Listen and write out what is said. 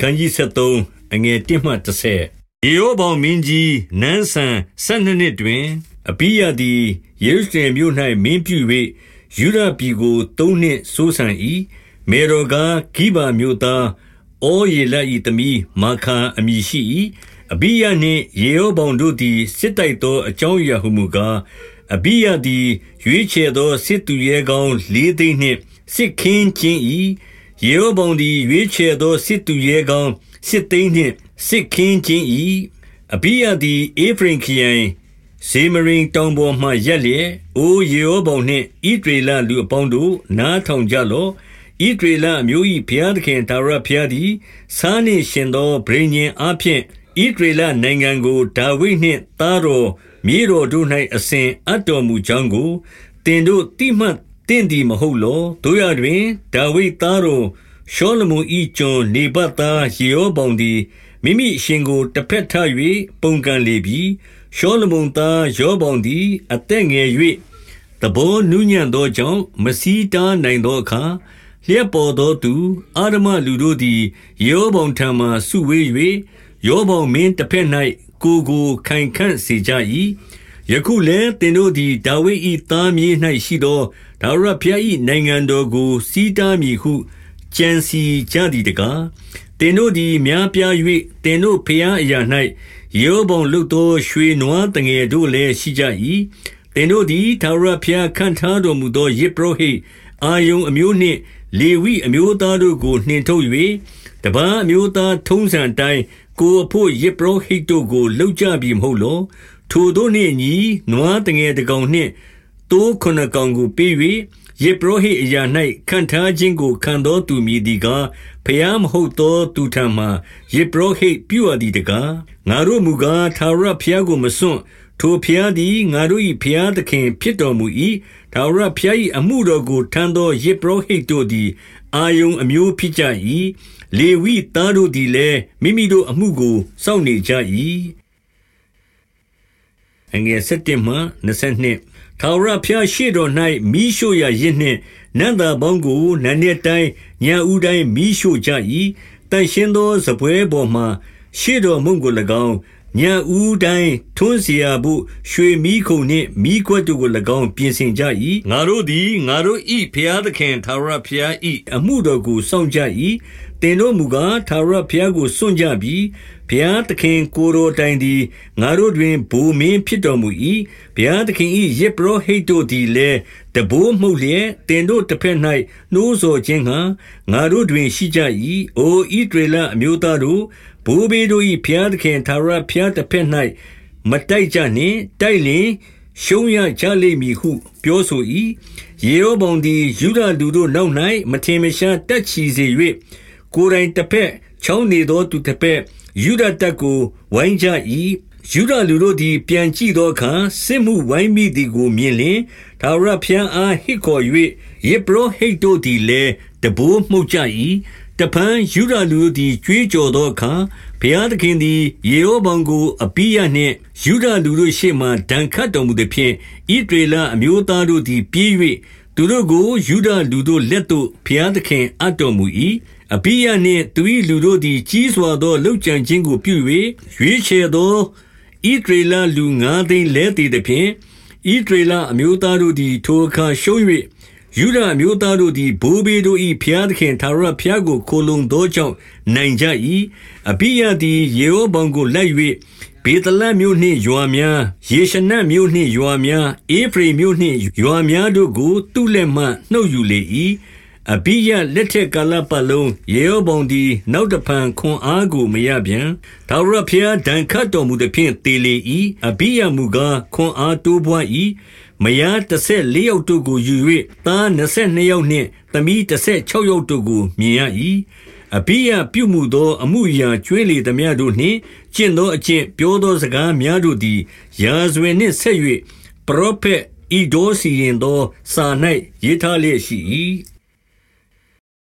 ခန်းကြီး73အငယ်1မှ30ယေရောဘောင်မင်းကြီးနန်းဆန်12နှစ်တွင် အပိယသည်ယေရုရှလင်မြို့၌မင်းပြု၍ယူဒပြည်ကို3နှစ်ဆိုးဆန်၏မေရောကဂိဗာမြို့သားအောယေလ၏သမီးမာခာအမည်ရှိ၏အပိယနှင့်ယေရောဘောင်တို့သည်စစ်တိုက်သောအကြောင်းအရာဟုမူကားအပိယသည်ရွေးချယ်သောစစ်သူရဲကောင်း၄သိန်းနှင့်စစ်ခင်းခြင်း၏ ယေရောဗောင်သည်ရွေးချယ်သောစစ်သူရဲကောင်းစစ်သိန်းနှင့်စစ်ခင်းခြင်း၏အဘိယသည်အေဖရင်ခရိုင်ဇေမရင်တောင်ပေါ်မှရက်လျက်အိုယေရောဗောင်နှင့်ဣဒရေလလူအပေါင်းတို့နားထောင်ကြလော့ဣဒရေလအမျိုး၏ဘုရားသခင်သာရဘုရားသည်စားနှင့်ရှင်သောဗြိဉ္ဉ်အဖျင်ဣဒရေလနိုင်ငံကိုဒါဝိဒ်နှင့်သားတော်မြေတော်တို့၌အစဉ်အပ်တော်မူကြောင်းကိုတင်တို့တိမှတ် တင့်သည်မဟုတ်လောတို့ရတွင် ဒါဝိဒ်သားတော်ရှောလမုန်၏ကျွန်နေဘတ်သား ယေရောဗောင်သည် မိမိအရှင်ကိုတစ်ဖက်ထ၍ပုန်ကန်လေပြီ ရှောလမုန်သားယောဗောင်သည် အသက်ငယ်၍တဘောနုညံ့သောကြောင့်မစည်းတားနိုင်သောအခါ လျက်ပေါ်သောသူအာရမလူတို့သည် ယေရောဗောင်ထံမှဆုဝေး၍ယောဗောင်မင်းတစ်ဖက်၌ကိုကိုခိုင်ခန့်စေကြ၏ ယခုလည်းသင်တို့သည် ဒါဝိဒ်၏သားမြေး၌ရှိသော ထာဝရဘုရား၏နိုင်ငံတော်ကိုစီးတားမည်ဟု ကြံစီကြသည်တကားသင်တို့သည် များပြား၍သင်တို့ဘုရားအရာ၌ယေဘုံလုသော ရွှေနွားတငယ်တို့လည်းရှိကြ၏သင်တို့သည် ထာဝရဘုရားခံထားတော်မူသောယေဘရဟိအာယုံအမျိုးနှင့် လေဝိအမျိုးသားတို့ကို နှင်ထုတ်၍တပန်းအမျိုးသားထုံးစံတိုင်းကိုအဖို့ယေဘရဟိတို့ကိုလှုပ်ကြပြီမဟုတ်လော ထိုတို့နှင့်ညီနွားတငယ်တကောင်နှင့်တိုးခုနကောင်ကိုပေး၍ယေဘရဟိအရာ၌ခံထားခြင်းကိုခံသောသူမည်ဒီကားဖျားမဟုတ်သောသူထံမှယေဘရဟိပြုအပ်သည်တကားငါတို့မူကားသာရဖျားကိုမစွန့်ထိုဖျားသည်ငါတို့၏ဖျားသခင်ဖြစ်တော်မူ၏သာရဖျား၏အမှုတော်ကိုထမ်းသောယေဘရဟိတို့သည်အာယုံအမျိုးဖြစ်ကြ၏လေဝိသားတို့သည်လည်းမိမိတို့အမှုကိုစောင့်နေကြ၏ အငယ်7မှ22ထာဝရဘုရားရှေ့တော်၌မီးရှို့ရာယဇ်နှင့်နံ့သာပေါင်းကိုနံနက်တိုင်းညဦးတိုင်းမီးရှို့ကြ၏။သန့်ရှင်းသောစားပွဲပေါ်မှာရှေ့တော်မုန့်ကို၎င်း၊ညဦးတိုင်းထွန်းစရာဘို့ရွှေမီးခုံနှင့်မီးခွက်တို့ကို၎င်းပြင်ဆင်ကြ၏။ငါတို့သည်ငါတို့၏ဘုရားသခင်ထာဝရဘုရား၏အမှုတော်ကိုစောင့်ကြ၏။သင်တို့မူကားထာဝရဘုရားကိုစွန့်ကြပြီ ဘုရားသခင်ကိုယ်တော်တိုင်သည်ငါတို့တွင်ဗိုလ်မင်းဖြစ်တော်မူ၏ဘုရားသခင်၏ယဇ်ပုရောဟိတ်တို့သည်လည်းတံပိုးမှုတ်လျက်သင်တို့တစ်ဖက်၌နှိုးဆော်ခြင်းငှါငါတို့တွင်ရှိကြ၏။အိုဣသရေလအမျိုးသားတို့၊ဘိုးဘေးတို့၏ဘုရားသခင်ထာဝရဘုရားတစ်ဖက်၌မတိုက်ကြနှင့်။တိုက်လျှင်ရှုံးရကြလိမ့်မည်ဟု ပြောဆို၏။ယေရောဗောင်သည်ယုဒလူတို့နောက်၌မထင်မရှားတပ်ချီစေ၍၊ကိုယ်တိုင်တစ်ဖက်၊ချောင်းနေသောသူတစ်ဖက် ယုဒတပ်ကိုဝိုင်းကြ၏ယုဒလူတို့သည် ပြန်ကြည့်သောအခါစစ်မှုဝိုင်းမိသည်ကိုမြင်လျင်သာရဖျံအားဟစ်ခေါ်၍ယေဘရဟိတ်တို့သည်လည်းတဘိုးမှုတ်ကြ၏တပန်းယုဒလူတို့သည်ကြွေးကြော်သောအခါဘုရားသခင်သည်ယေဟောဗံကိုအပိယနှင့်ယုဒလူတို့ရှေ့မှဒဏ်ခတ်တော်မူသည်ဖြင့်ဣဒေလအမျိုးသားတို့သည်ပြေး၍သူတို့ကိုယုဒလူတို့လက်သို့ဘုရားသခင်အပ်တော်မူ၏ အဘိယနှင့်သူ၏လူတို့သည် ကြီးစွာသောလှုပ်ကြံခြင်းကို ပြု၍ရွေးချယ်သောဣဒရေလလူငါးသိန်းလဲတည်သဖြင့်ဣဒရေလအမျိုးသားတို့သည် ထိုအခါရှုံး၍ယူဒအမျိုးသားတို့သည် ဘိုးဘေးတို့၏ဖျားသခင်သာရဖျားကို ခိုလုံသောကြောင့် နိုင်ကြ၏အဘိယသည် ယေဟောဗံကို လိုက်၍ဘေသလမြို့နှင့်ယွာများ ယေရှနမြို့နှင့်ယွာများအေဖရိမြို့နှင့်ယွာများတို့ကို သူ့လက်မှ နှုတ်ယူလေ၏ အဘိယလက်ထက်ကာလပတ်လုံးယေရောဗောင်သည် နောက်တဖန်ခွန်အားကိုမရပြန်။ထာဝရဘုရားဒဏ်ခတ်တော်မူသဖြင့်သေလေ၏။အဘိယမူကားခွန်အားတိုးပွား၏။မယားတစ်ဆက်လေးယောက်တို့ကိုယူ၍သားနှစ်ဆက်နှစ်ယောက်နှင့်သမီးတစ်ဆက်ခြောက်ယောက်တို့ကိုမြင်ရ၏။အဘိယပြုမှုသောအမှုရာကျွေးလေသမျှတို့နှင့်ကျင့်သောအကျင့်ပြောသောစကားများတို့သည်ရာဇဝင်နှင့်ဆက်၍ပရောဖက်ဤဒေါစီရင်သောစာ၌ရေးထားလျက်ရှိ၏